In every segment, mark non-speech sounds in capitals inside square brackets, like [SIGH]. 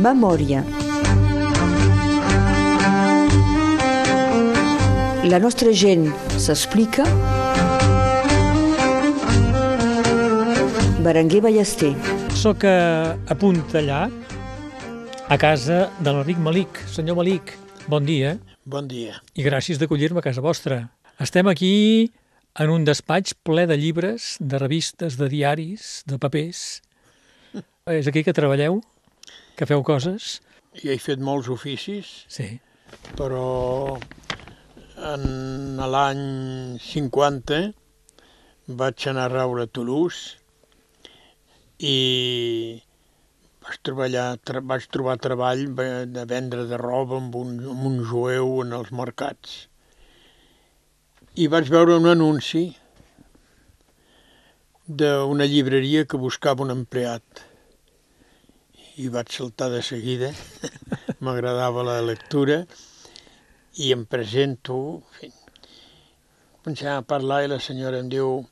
Memòria. La nostra gent s'explica. Berenguer Ballester. Soc a, a Puntellà, a casa de l'Enric Malic. Senyor Malic, bon dia Bon dia. i gràcies d'acollir-me a casa vostra. Estem aquí en un despatx ple de llibres, de revistes, de diaris, de papers. És aquí que treballeu? Que feu coses? Jo he fet molts oficis, Sí. però en l'any 50 vaig anar a raure a Toulouse i vaig, treballar, tra vaig trobar treball de vendre de roba amb un, amb un jueu en els mercats. I vaig veure un anunci d'una llibreria que buscava un empleat. I vaig saltar de seguida, [LAUGHS] m'agradava la lectura, i em presento, començant a parlar i la senyora em diu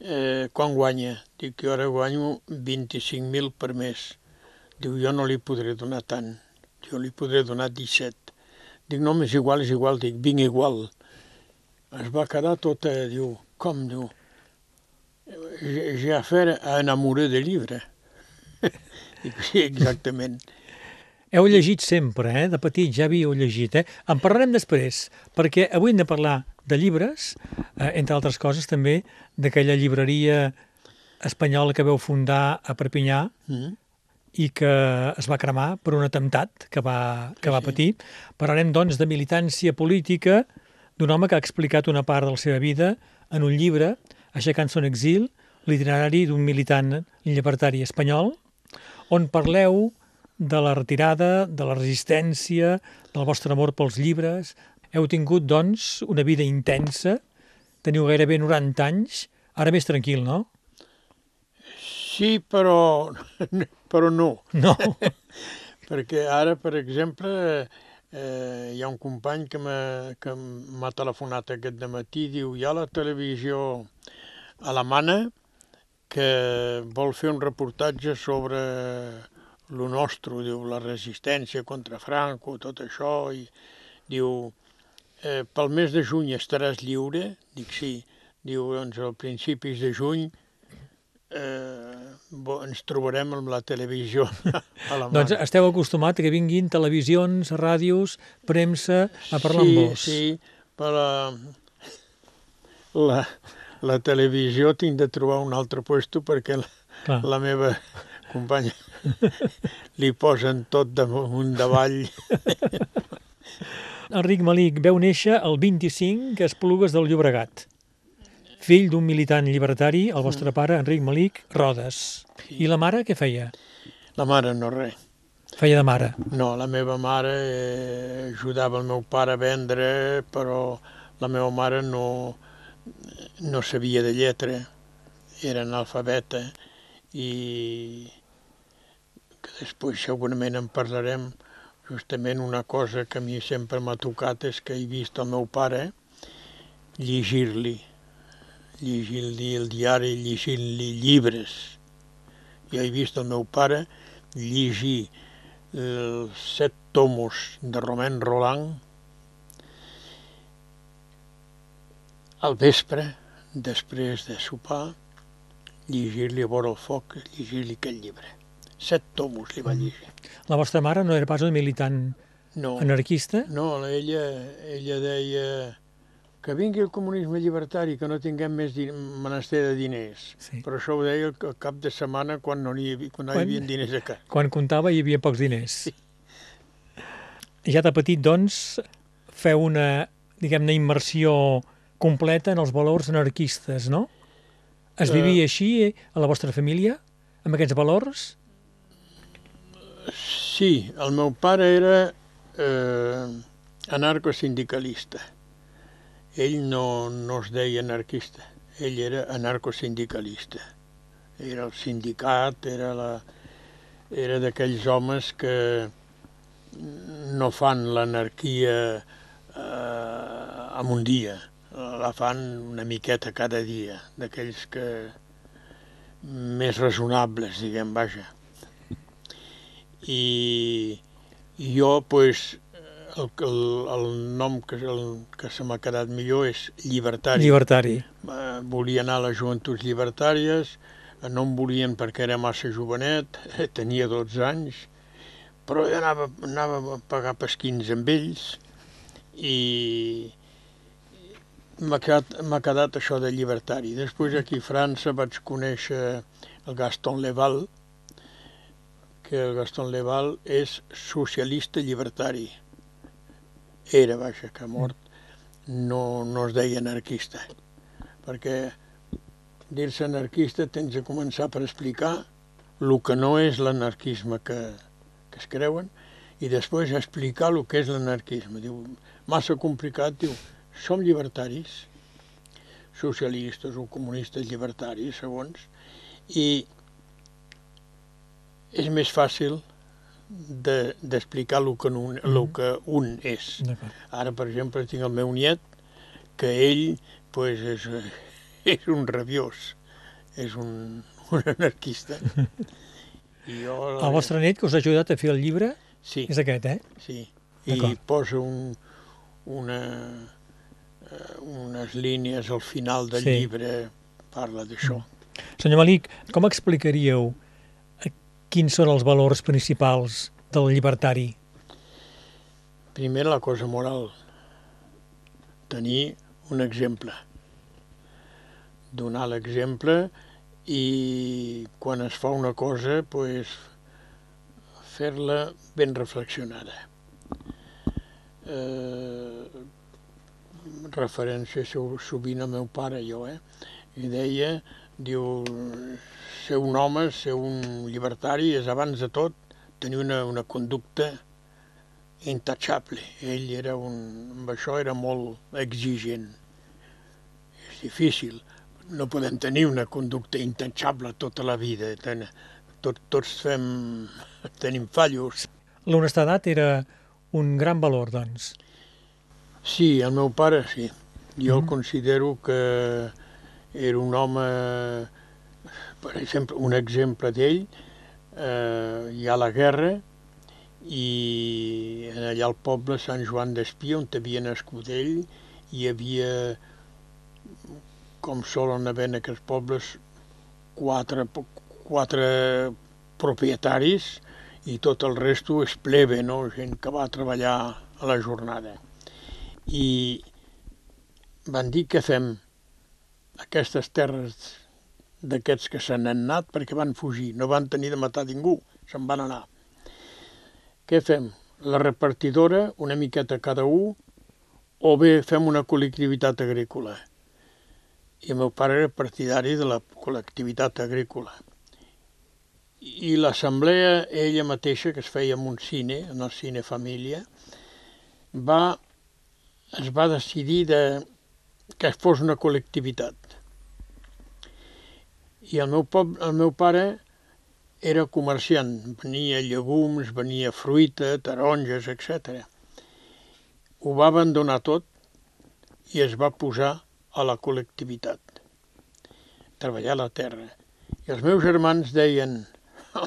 eh, quan guanya? Dic que ara guanyo 25.000 per mes. Diu, jo no li podré donar tant, jo li podré donar 17. Dic, no, és igual, és igual, dic, vinc igual. Es va quedar tota, diu, com, diu, à un amoureux de livre. [LAUGHS] Exactament. [LAUGHS] Heu llegit sempre, eh? De petit ja havíeu llegit, eh? En parlarem després, perquè avui hem de parlar de llibres, eh, entre altres coses també d'aquella llibreria espanyola que veu fundar a Perpinyà Mm? i que es va cremar per un atemptat que va, que va Sí. patir. Parlarem, doncs, de militància política d'un home que ha explicat una part de la seva vida en un llibre, Aixecant son exil, l'itinerari d'un militant llibertari espanyol, on parleu de la retirada, de la resistència, del vostre amor pels llibres. Heu tingut, doncs, una vida intensa, teniu gairebé 90 anys, ara més tranquil, no? Sí, però, [LAUGHS] però no. No? [LAUGHS] Perquè ara, per exemple, eh, hi ha un company que m'ha telefonat aquest matí, diu, hi ha la televisió alemana que vol fer un reportatge sobre lo nostre, diu, la resistència contra Franco, tot això, i diu, eh, pel mes de juny estaràs lliure? Dic, sí. Diu, doncs, a principis de juny eh, bo, ens trobarem amb la televisió [LAUGHS] alemana. Doncs esteu acostumat a que vinguin televisions, ràdios, premsa, a parlar sí, amb vos. Sí, per la, la, la televisió tinc de trobar un altre puesto perquè la, Clar. la meva companya li posen tot damunt davall. [LAUGHS] Enric Malic veu néixer el 25 a Esplugues del Llobregat. Fill d'un militant llibertari, el vostre pare, Enric Malic, Rodes. I la mare què feia? La mare no res. Feia de mare. No, la meva mare eh, ajudava el meu pare a vendre, però la meva mare no, no sabia de lletra, era analfabeta i que després segurament en parlarem justament una cosa que a mi sempre m'ha tocat és que he vist el meu pare llegir-li, llegir-li el diari, llegir-li llibres. Jo he vist el meu pare llegir els set tomos de Romain Roland al vespre, després de sopar, llegir-li a vora el foc, llegir-li aquell llibre. Set tomos li va llegir. La vostra mare no era pas una militant No, anarquista? no ella, ella deia que vingui el comunisme llibertari, que no tinguem més din- menester de diners. Sí. Però això ho deia el ca- cap de setmana quan no hi havia, quan no hi Quan- havia diners a casa. Quan comptava hi havia pocs diners. Ja de petit, doncs, feu una, diguem-ne, immersió completa en els valors anarquistes, no? Es Eh. vivia així eh, a la vostra família, amb aquests valors? Sí, el meu pare era eh, anarcosindicalista. Ell no, no es deia anarquista, ell era anarcosindicalista. Era el sindicat, era, la, era d'aquells homes que no fan l'anarquia eh, en un dia, la fan una miqueta cada dia, d'aquells que més raonables, diguem, vaja. I, i jo, pues, el, el, el nom que, el, que se m'ha quedat millor és llibertari. Llibertari. Eh, volia anar a les joventuts llibertàries, eh, no em volien perquè era massa jovenet, eh, tenia 12 anys, però jo anava, anava a pagar pesquins amb ells i m'ha quedat, quedat això de llibertari. Després aquí a França vaig conèixer el Gaston Leval, que el Gaston Leval és socialista llibertari. Era, vaja, que ha mort, no, no es deia anarquista, perquè dir-se anarquista tens de començar per explicar el que no és l'anarquisme que, que es creuen i després explicar el que és l'anarquisme. Diu, massa complicat, diu, som llibertaris, socialistes o comunistes llibertaris, segons, i és més fàcil d'explicar de, el, que un, el mm-hmm. que un és. Ara, per exemple, tinc el meu niet, que ell pues, és, [LAUGHS] és un rabiós, és un, [LAUGHS] un anarquista. I jo, el vostre net que us ha ajudat a fer el llibre sí, és aquest, eh? Sí, i posa un, una, unes línies al final del sí. llibre, parla d'això. Senyor Malik, com explicaríeu quins són els valors principals del llibertari? Primer, la cosa moral. Tenir un exemple. Donar l'exemple i quan es fa una cosa, pues, fer-la ben reflexionada. Eh, referència sovint al meu pare, jo, eh? I deia, diu, ser un home, ser un llibertari, és abans de tot tenir una, una conducta intachable. Ell era un, amb això era molt exigent. És difícil. No podem tenir una conducta intachable tota la vida. Ten, tot, tots fem, tenim fallos. L'honestedat era un gran valor, doncs. Sí, el meu pare sí. Jo mm. el considero que era un home per exemple, un exemple d'ell, eh, hi ha la guerra i allà al poble Sant Joan d'Espí, on havia nascut ell, hi havia, com solen haver en aquests pobles, quatre, quatre propietaris i tot el resto és plebe, no? gent que va treballar a la jornada. I van dir que fem aquestes terres d'aquests que se n'han anat perquè van fugir, no van tenir de matar ningú, se'n van anar. Què fem? La repartidora, una miqueta cada un, o bé fem una col·lectivitat agrícola. I el meu pare era partidari de la col·lectivitat agrícola. I l'assemblea, ella mateixa, que es feia en un cine, en el cine família, va, es va decidir de, que fos una col·lectivitat i el meu, pop, el meu pare era comerciant, venia llegums, venia fruita, taronges, etc. Ho va abandonar tot i es va posar a la col·lectivitat, treballar a la terra. I els meus germans deien, [LAUGHS]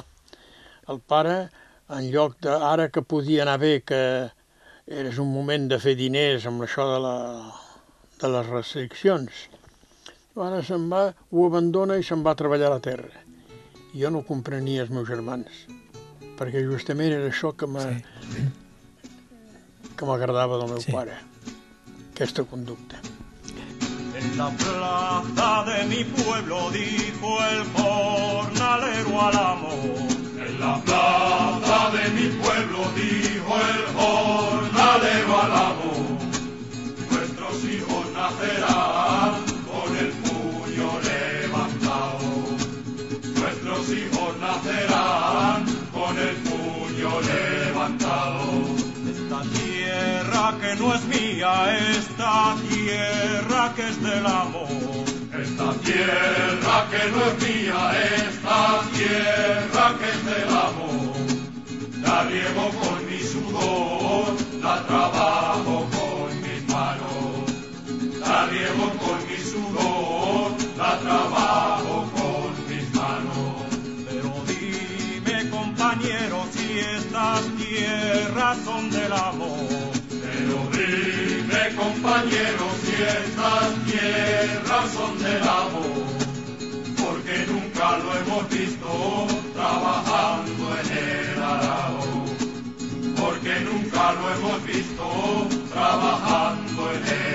el pare, en lloc de, ara que podia anar bé, que eres un moment de fer diners amb això de, la, de les restriccions, Ara se'n va, ho abandona i se'n va a treballar a la terra. Jo no comprenia els meus germans, perquè justament era això que sí. que m'agradava del meu sí. pare, aquesta conducta. En la plaza de mi pueblo dijo el jornalero al amo. La plaza de mi pueblo dijo el jornalero al amo. Nuestros hijos nacerán hijos nacerán con el puño levantado. Esta tierra que no es mía, esta tierra que es del amor. Esta tierra que no es mía, esta tierra que es del amor, la riego con mi sudor, la trabajo con mis manos, la riego con mi sudor, la trabajo con mis manos. Pero dime compañero si estas tierras son del amor. Pero dime compañero porque nunca lo hemos visto trabajando en el arado, porque nunca lo hemos visto trabajando en el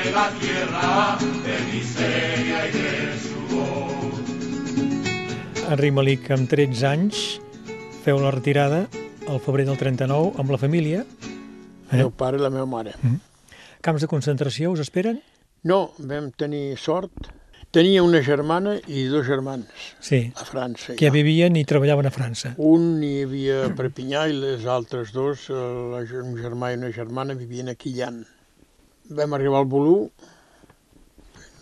Sobre la tierra de miseria y de sudor. Enric Malik, amb 13 anys, feu la retirada al febrer del 39 amb la família. El meu pare i la meva mare. Camps de concentració us esperen? No, vam tenir sort. Tenia una germana i dos germans Sí. a França. Que ja. vivien i treballaven a França. Un hi havia a Perpinyà i les altres dos, eh, la un germà i una germana, vivien a Quillan. Vam arribar al Bolú,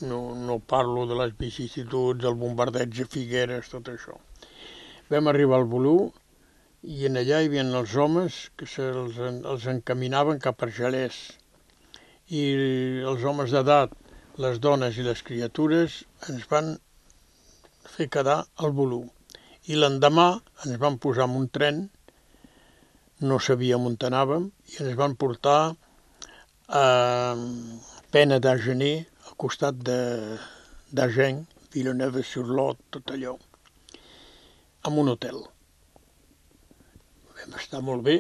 no, no parlo de les vicissituds, el bombardeig a Figueres, tot això. Vam arribar al Bolú i en allà hi havia els homes que se'ls els encaminaven cap a Argelers. I els homes d'edat, les dones i les criatures ens van fer quedar al Bolú i l'endemà ens van posar en un tren, no sabíem on anàvem, i ens van portar a Pena d'Agener, al costat de d'Agen, Villeneuve-sur-Lot, tot allò, en un hotel. Vam estar molt bé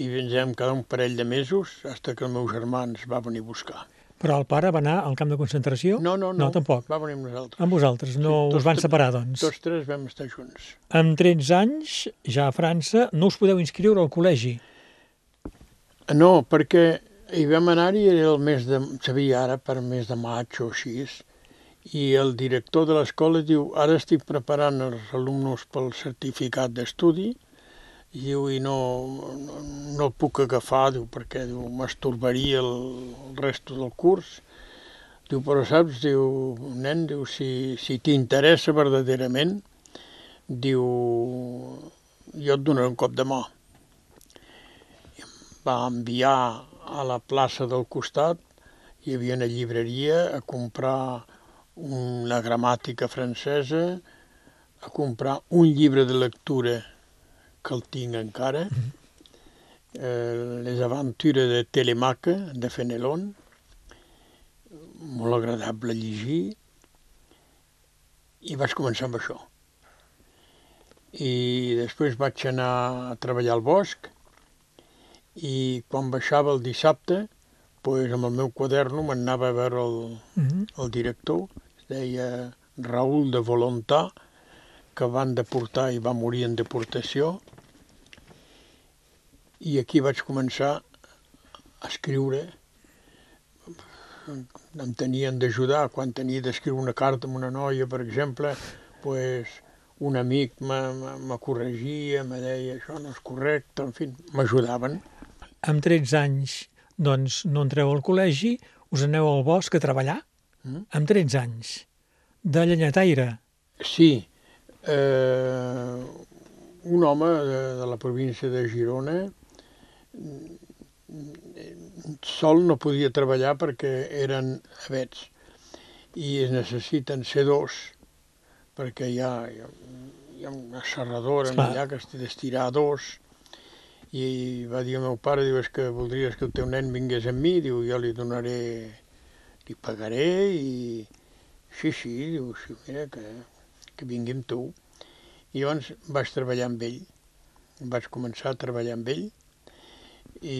i ens vam quedar un parell de mesos fins que el meu germà ens va venir a buscar. Però el pare va anar al camp de concentració? No, no, no, No, tampoc. va venir amb nosaltres. Amb vosaltres, no Sí, us tots- van separar, doncs. Tots tres vam estar junts. Amb 13 anys, ja a França, no us podeu inscriure al col·legi. No, perquè hi vam anar-hi era el mes de... sabia ara per mes de maig o així, i el director de l'escola diu ara estic preparant els alumnes pel certificat d'estudi, i diu, i no, no, no el puc agafar, diu, perquè diu, m'estorbaria el, el resto del curs. Diu, però saps, diu, nen, diu, si, si t'interessa verdaderament, diu, jo et donaré un cop de mà va enviar a la plaça del costat, hi havia una llibreria, a comprar una gramàtica francesa, a comprar un llibre de lectura que el tinc encara, eh, Les aventures de Telemaque, de Fenelon, molt agradable llegir, i vaig començar amb això. I després vaig anar a treballar al bosc, i quan baixava el dissabte, pues, amb el meu quaderno m'anava a veure el, Mm -hmm. el director, es deia Raül de Volontà, que van deportar i va morir en deportació. I aquí vaig començar a escriure. Em tenien d'ajudar quan tenia d'escriure una carta a una noia, per exemple, pues, un amic me, me, me corregia, me deia això no és correcte, en fi, m'ajudaven. Amb 13 anys, doncs, no entreu al col·legi, us aneu al bosc a treballar? Mm. Amb 13 anys. De llenyataire. Sí, eh, un home de, de la província de Girona mm, sol no podia treballar perquè eren avets i es necessiten ser dos perquè hi ha, hi ha, una serradora allà que es té d'estirar dos i va dir al meu pare, diu, és que voldries que el teu nen vingués amb mi, diu, jo li donaré, li pagaré i sí, sí, diu, sí, mira, que, que vingui amb tu. I llavors vaig treballar amb ell, vaig començar a treballar amb ell. I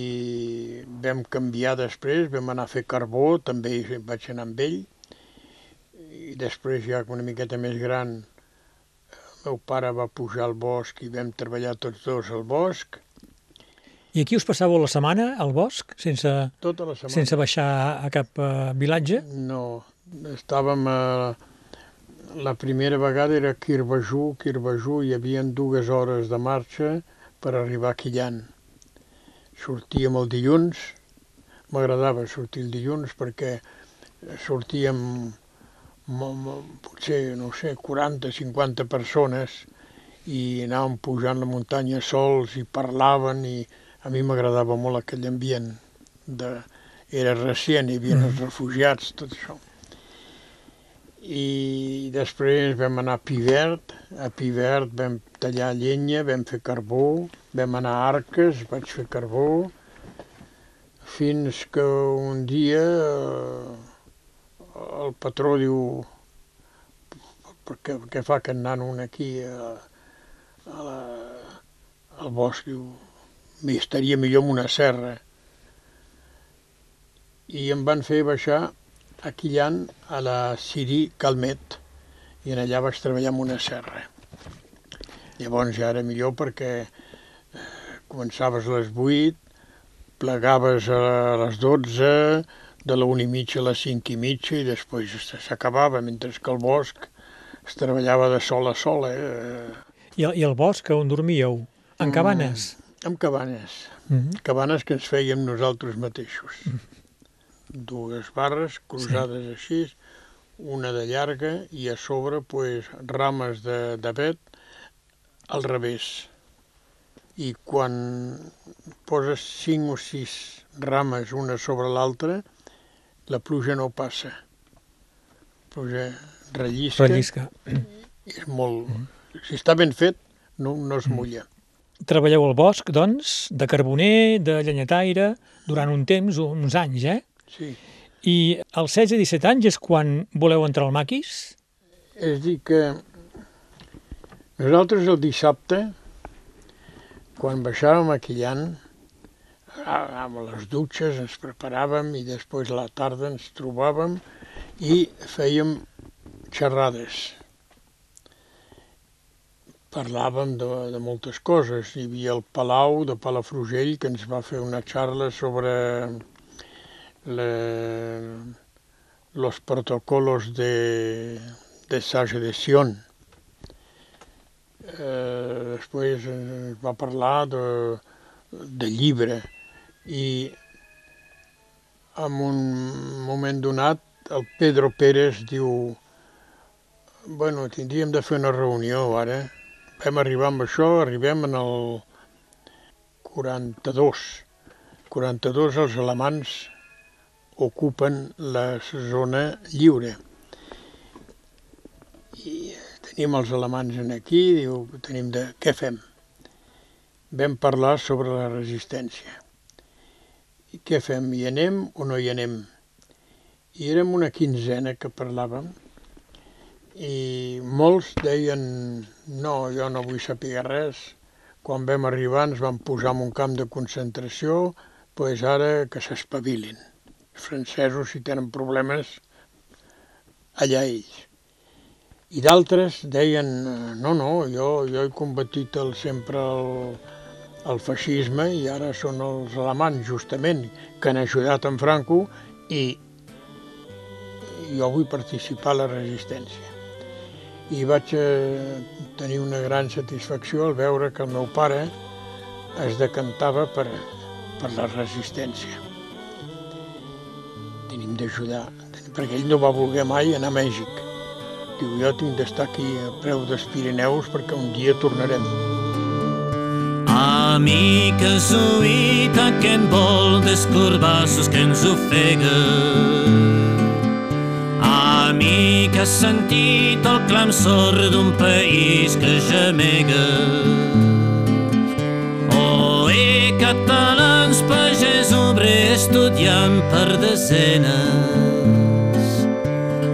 vam canviar després, vam anar a fer carbó, també vaig anar amb ell. I després ja una miqueta més gran el meu pare va pujar al bosc i vam treballar tots dos al bosc I aquí us passàveu la setmana al bosc, sense, tota la setmana. sense baixar a cap uh, vilatge? No, estàvem a... La primera vegada era Quirbejú, Quirbejú, hi havia dues hores de marxa per arribar a Quillan. Sortíem el dilluns, m'agradava sortir el dilluns perquè sortíem potser, no sé, 40-50 persones i anàvem pujant la muntanya sols i parlaven i a mi m'agradava molt aquell ambient. De... Era recient, hi havia els refugiats, tot això. I després vam anar a Pivert, a Pivert vam tallar llenya, vam fer carbó, vam anar a Arques, vaig fer carbó, fins que un dia eh, el patró diu què, què fa aquest nano aquí a, a la, al bosc? Diu, m'hi estaria millor amb una serra. I em van fer baixar a Quillan a la Siri Calmet i en allà vaig treballar amb una serra. Llavors ja era millor perquè eh, començaves a les 8, plegaves a les 12, de la 1 i mitja a les 5 i mitja i després s'acabava, mentre que el bosc es treballava de sol a sol. Eh? I, I el bosc, on dormíeu? En cabanes? Mm, en cabanes. Mm -hmm. Cabanes que ens fèiem nosaltres mateixos. Mm -hmm. Dues barres cruzades sí. així, una de llarga i a sobre pues, rames de, de vet al revés. I quan poses cinc o sis rames una sobre l'altra, la pluja no passa. La pluja rellisca. Rellisca. És molt... Si està ben fet, no, no es mulla. Treballeu al bosc, doncs, de carboner, de llenyataire, durant un temps, uns anys, eh? Sí. I als 16-17 anys és quan voleu entrar al maquis? És dir que nosaltres el dissabte, quan baixàvem a Quillan, amb les dutxes ens preparàvem i després a la tarda ens trobàvem i fèiem xerrades. Parlàvem de, de moltes coses. Hi havia el Palau de Palafrugell que ens va fer una xarra sobre le, los protocolos de, de Sagedecion. Eh, després es va parlar de, de llibre i en un moment donat el Pedro Pérez diu Bueno, tindríem de fer una reunió ara. Vam arribar amb això, arribem en el 42. 42 els alemans ocupen la zona lliure. I tenim els alemans en aquí, diu, tenim de... què fem? Vam parlar sobre la resistència. I què fem? Hi anem o no hi anem? I érem una quinzena que parlàvem i molts deien no, jo no vull saber res. Quan vam arribar ens vam posar en un camp de concentració, doncs ara que s'espavilin. Els francesos, si tenen problemes, allà ells. I d'altres deien, no, no, jo, jo he combatit el, sempre el, el feixisme i ara són els alemans, justament, que han ajudat en Franco i jo vull participar a la resistència i vaig eh, tenir una gran satisfacció al veure que el meu pare es decantava per, per la resistència. Tenim d'ajudar, perquè ell no va voler mai anar a Mèxic. Diu, jo tinc d'estar aquí a preu dels Pirineus perquè un dia tornarem. Amica suïta que en vol descorbassos que ens ofega mi que has sentit el clam sord d'un país que gemega. Oh, e catalans, pagès, obrer, estudiant per desenes.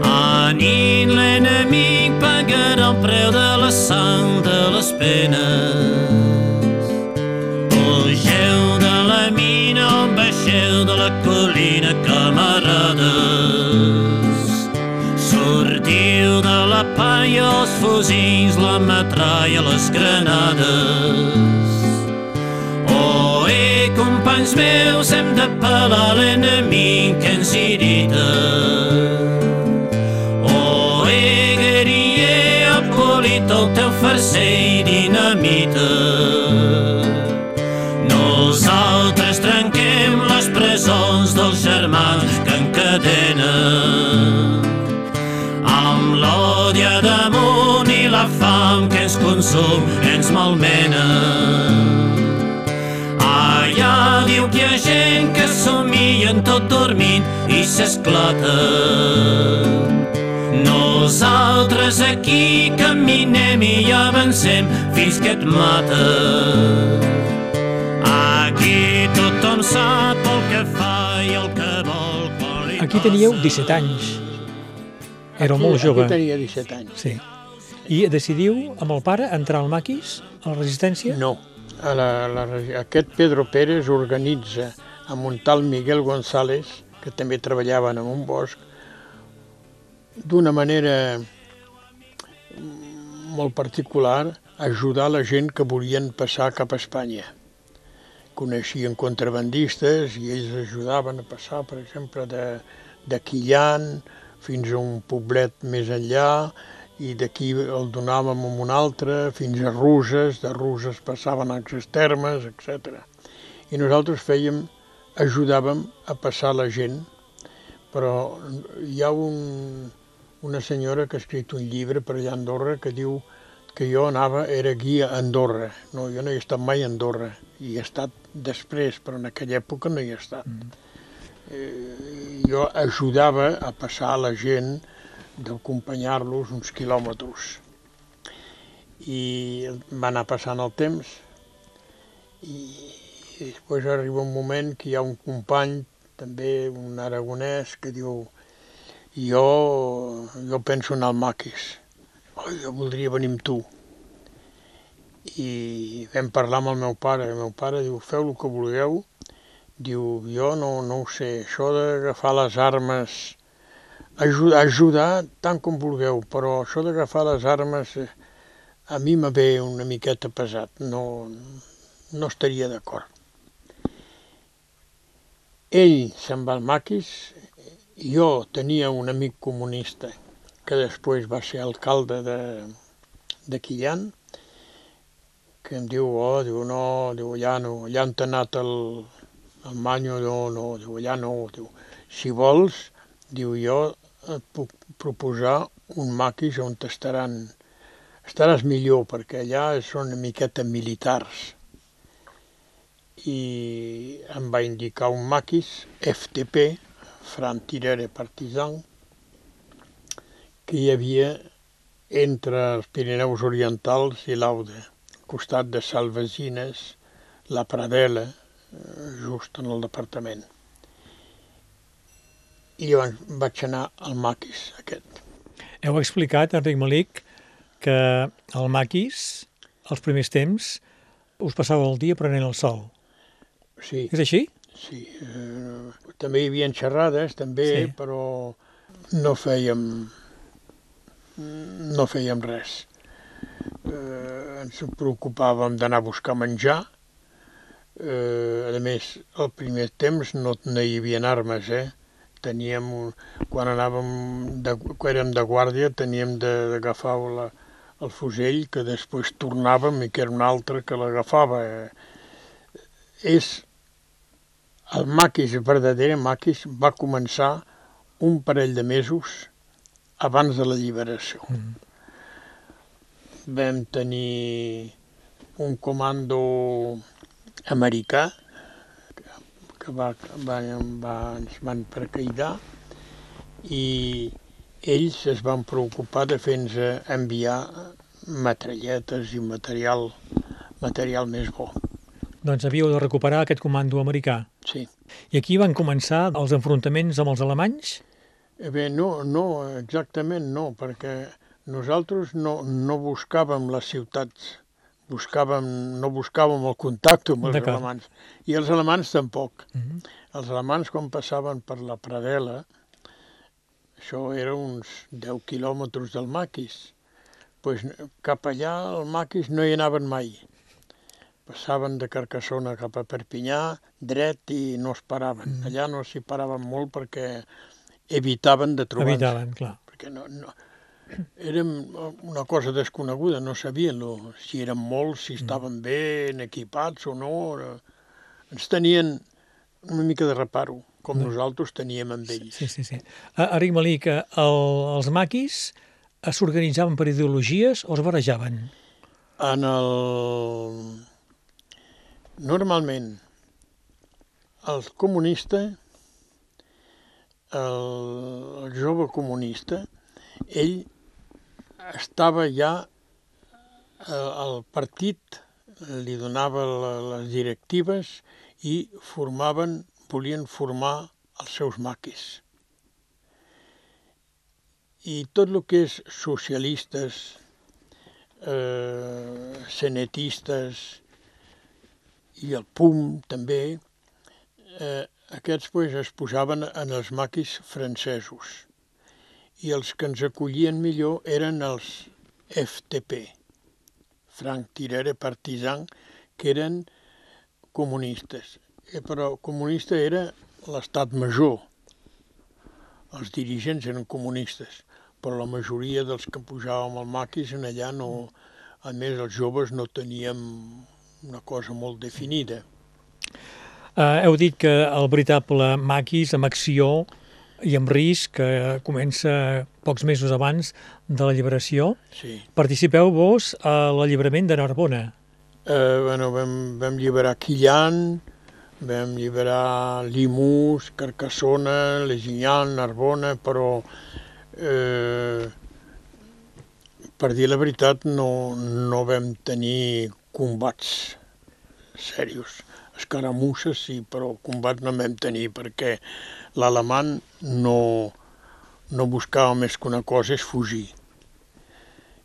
Anit l'enemic pagarà el preu de la sang de les penes. Pugeu de la mina o baixeu de la colina, camarades. Fusils, la metralla, les granades. Oh, eh, companys meus, hem de pelar l'enemic que ens irrita. Oh, eh, guerrier, apolit el teu farcer i dinamita. Nosaltres trenquem les presons dels germans que encadenen l'òdia damunt i la fam que ens consum ens malmena. Allà diu que hi ha gent que somien tot dormint i s'esclata. Nosaltres aquí caminem i avancem fins que et mata. Aquí tothom sap el que fa i el que vol quan li Aquí teníeu passa. 17 anys. Éreu Aquí- molt jove. Aquí tenia 17 anys. Sí. I decidiu, amb el pare, entrar al maquis, a la resistència? No. A la, la, aquest Pedro Pérez organitza amb un tal Miguel González, que també treballaven en un bosc, d'una manera mm, molt particular, ajudar la gent que volien passar cap a Espanya. Coneixien contrabandistes i ells ajudaven a passar, per exemple, de, de Quillan fins a un poblet més enllà, i d'aquí el donàvem a un altre fins a Ruses, de Ruses passaven a Termes, etc. I nosaltres fèiem, ajudàvem a passar la gent, però hi ha un, una senyora que ha escrit un llibre per allà a Andorra que diu que jo anava, era guia a Andorra. No, jo no he estat mai a Andorra, hi he estat després, però en aquella època no hi he estat. Eh, jo ajudava a passar la gent d'acompanyar-los uns quilòmetres. I va anar passant el temps i, i després arriba un moment que hi ha un company, també un aragonès, que diu jo, jo penso anar al maquis, oh, jo voldria venir amb tu. I vam parlar amb el meu pare, el meu pare diu, feu el que vulgueu, diu, jo no, no ho sé, això d'agafar les armes, ajudar, ajudar tant com vulgueu, però això d'agafar les armes eh, a mi me ve una miqueta pesat, no, no estaria d'acord. Ell se'n va al maquis, jo tenia un amic comunista que després va ser alcalde de, de Quillan, que em diu, oh, diu, no, diu, allà no, allà t'ha anat el, el manyo, no, no, diu, allà no, diu, si vols, diu, jo et puc proposar un maquis on estaran, estaràs millor, perquè allà són una miqueta militars. I em va indicar un maquis, FTP, Fran Tirere Partisan, que hi havia entre els Pirineus Orientals i l'Aude, al costat de Salvesines, la Pradela, eh, just en el departament. I jo vaig anar al maquis aquest. Heu explicat, Enric Malic, que al maquis, als primers temps, us passàveu el dia prenent el sol. Sí, És així? sí. Eh, també hi havia xerrades, també, sí. però no fèiem, no fèiem res. Eh, ens preocupàvem d'anar a buscar menjar. Eh, a més, el primer temps no, no hi havia armes, eh? Teníem, quan anàvem, de, quan érem de guàrdia, teníem d'agafar el fusell, que després tornàvem i que era un altre que l'agafava. Eh. És el maquis, el verdader maquis, va començar un parell de mesos abans de la lliberació. Mm. Vam tenir un comando americà que va, va, va, ens van precaïdar i ells es van preocupar de fer-nos enviar metralletes i material, material més bo. Doncs havíeu de recuperar aquest comando americà. Sí. I aquí van començar els enfrontaments amb els alemanys? Eh Bé, no, no, exactament no, perquè nosaltres no, no buscàvem les ciutats, buscàvem, no buscàvem el contacte amb els alemans. I els alemans tampoc. Mm -hmm. Els alemans, quan passaven per la Pradela, això era uns 10 quilòmetres del Maquis, pues, cap allà al Maquis no hi anaven mai. Passaven de Carcassona cap a Perpinyà, dret i no es paraven. Mm. Allà no s'hi paraven molt perquè evitaven de trobar-se. Evitaven, clar. Perquè no, no, érem una cosa desconeguda, no sabien lo, si eren molts, si estaven ben equipats o no. Ens tenien una mica de reparo, com No. nosaltres teníem amb ells. Sí, sí, sí. Enric Malic, eh, el, els maquis s'organitzaven per ideologies o es barrejaven? En el... Normalment, el comunista, el, el jove comunista, ell estava ja, el, el partit li donava les directives i formaven, volien formar els seus maquis. I tot el que és socialistes, eh, senetistes i el PUM també, eh, aquests pues, es posaven en els maquis francesos i els que ens acollien millor eren els FTP, Franc Tirere Partisan, que eren comunistes. Eh, però comunista era l'estat major. Els dirigents eren comunistes, però la majoria dels que pujàvem al maquis en allà no... A més, els joves no teníem una cosa molt definida. Uh, heu dit que el veritable maquis amb acció i amb risc, que comença pocs mesos abans de l'alliberació. Sí. Participeu vos a l'alliberament de Narbona. Eh, bueno, vam, vam lliberar Quillan, vam lliberar Limus, Carcassona, Lesignan, Narbona, però eh, per dir la veritat no, no vam tenir combats serios. Escaramusses sí, però combats no vam tenir perquè l'alemany no, no buscava més que una cosa, és fugir.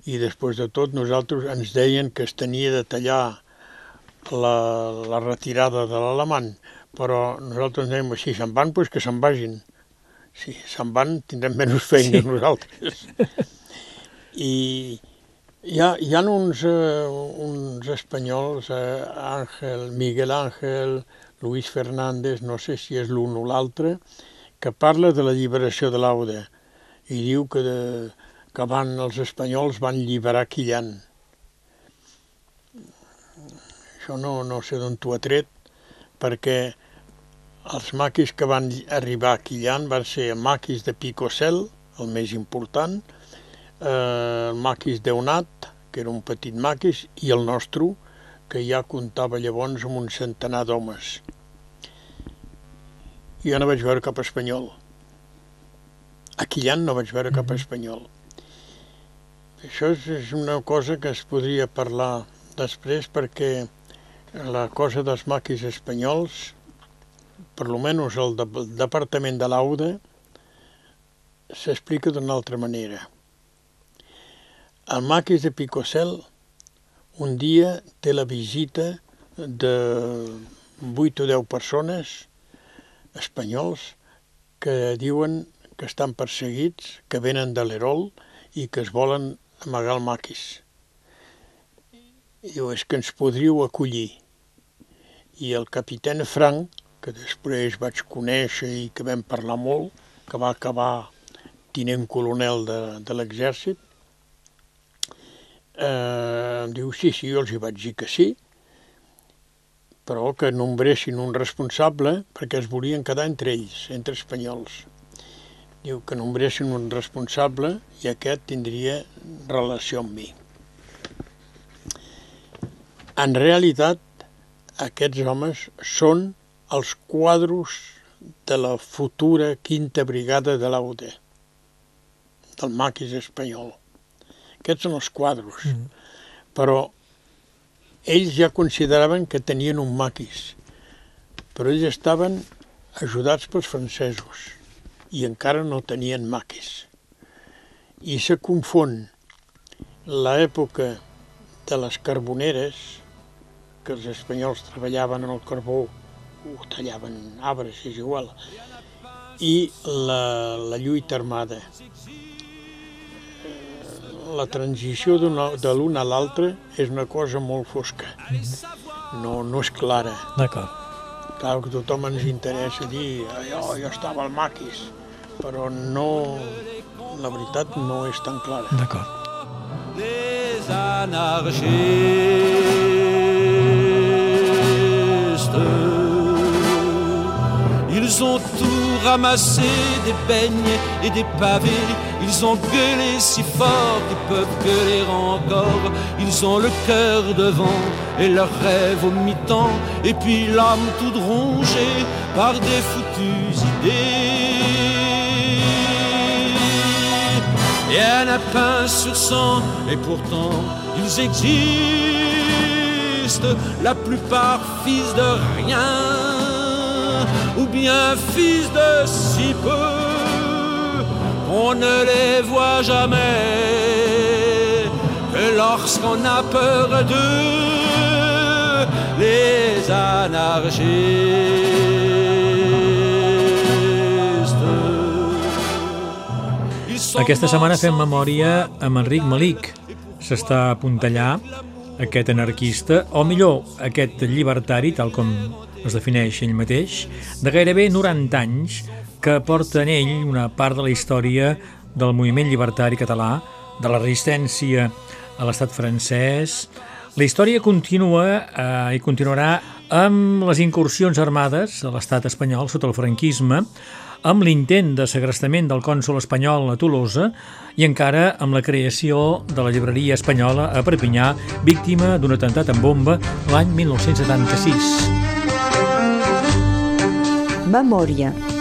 I després de tot nosaltres ens deien que es tenia de tallar la, la retirada de l'alemany, però nosaltres dèiem així, se'n van, doncs que se'n vagin. Si se'n van, tindrem menys feina sí. nosaltres. I hi ha, hi ha uns, uh, uns espanyols, uh, Àngel, Miguel Ángel, Luis Fernández, no sé si és l'un o l'altre, que parla de la lliberació de l'Aude i diu que, de, que van, els espanyols van lliberar Quillan. Això no, no sé d'on t'ho ha tret, perquè els maquis que van arribar a Quillan van ser maquis de Picocel, el més important, eh, el maquis d'Eunat, que era un petit maquis, i el nostre, que ja comptava llavors amb un centenar d'homes. Jo no vaig veure cap espanyol. A Quillan no vaig veure cap mhm. espanyol. Això és, una cosa que es podria parlar després perquè la cosa dels maquis espanyols, per lo el, de, el departament de l'Auda, s'explica d'una altra manera. El maquis de Picocel un dia té la visita de 8 o 10 persones espanyols que diuen que estan perseguits, que venen de l'Erol i que es volen amagar el maquis. I diu, és que ens podríeu acollir i el capitán Frank, que després vaig conèixer i que vam parlar molt, que va acabar tinent coronel de, de l'exèrcit, eh, em diu, sí, sí, jo els hi vaig dir que sí, però que nombressin un responsable perquè es volien quedar entre ells, entre espanyols. Diu que nombressin un responsable i aquest tindria relació amb mi. En realitat, aquests homes són els quadros de la futura quinta brigada de l'AUD, del maquis espanyol. Aquests són els quadros. Mm. Però ells ja consideraven que tenien un maquis, però ells estaven ajudats pels francesos i encara no tenien maquis. I se confon l'època de les carboneres, que els espanyols treballaven en el carbó o tallaven arbres, és igual, i la, la lluita armada. La transició de l'un a l'altre és una cosa molt fosca, no, no és clara. D'acord. Clar que tothom ens interessa dir allò, jo estava al maquis, però no, la veritat no és tan clara. D'acord. Des anarchies Ils ont tout ramassé des beignes et des pavés. Ils ont gueulé si fort qu'ils peuvent gueuler encore. Ils ont le cœur devant et leur rêve au mi-temps. Et puis l'âme toute rongée par des foutues idées. Et un lapin sur sang, et pourtant ils existent, la plupart fils de rien, ou bien fils de si peu, qu'on ne les voit jamais, que lorsqu'on a peur d'eux, les anarchistes. Aquesta setmana fem memòria amb Enric Malik. S'està a aquest anarquista, o millor, aquest llibertari, tal com es defineix ell mateix, de gairebé 90 anys, que porta en ell una part de la història del moviment llibertari català, de la resistència a l'estat francès. La història continua eh, i continuarà amb les incursions armades a l'estat espanyol sota el franquisme, amb l'intent de segrestament del cònsol espanyol a Tolosa i encara amb la creació de la llibreria espanyola a Perpinyà, víctima d'un atemptat amb bomba l'any 1976. Memòria.